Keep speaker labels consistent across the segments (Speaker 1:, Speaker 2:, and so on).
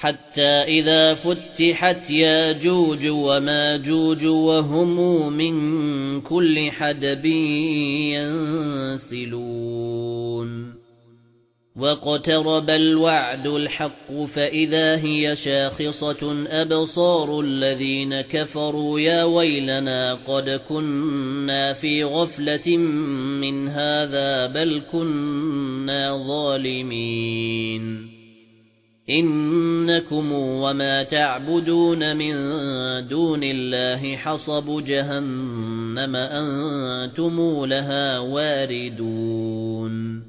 Speaker 1: حتى إذا فتحت ياجوج وماجوج وهم من كل حدب ينسلون. وَاقْتَرَبَ الْوَعْدُ الْحَقُّ فَإِذَا هِيَ شَاخِصَةٌ أَبْصَارُ الَّذِينَ كَفَرُوا يَا وَيْلَنَا قَدْ كُنَّا فِي غَفْلَةٍ مِنْ هَذَا بَلْ كُنَّا ظَالِمِينَ. إِنَّكُمْ وَمَا تَعْبُدُونَ مِن دُونِ اللَّهِ حَصَبُ جَهَنَّمَ أَنتُمْ لَهَا وَارِدُونَ.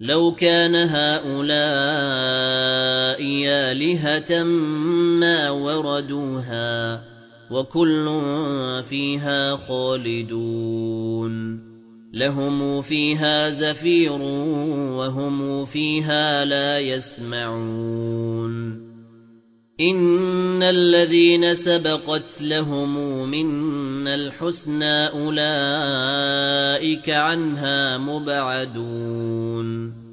Speaker 1: لَوْ كَانَ هَؤُلَاءِ آلِهَةً مَا وَرَدُوهَا وَكُلٌّ فِيهَا خَالِدُونَ. لَهُمْ فِيهَا زَفِيرٌ وَهُمْ فِيهَا لَا يَسْمَعُونَ. إِنَّ الَّذِينَ سَبَقَتْ لَهُم مِّنَّا الْحُسْنَى أُولَئِكَ عَنْهَا مُبْعَدُونَ.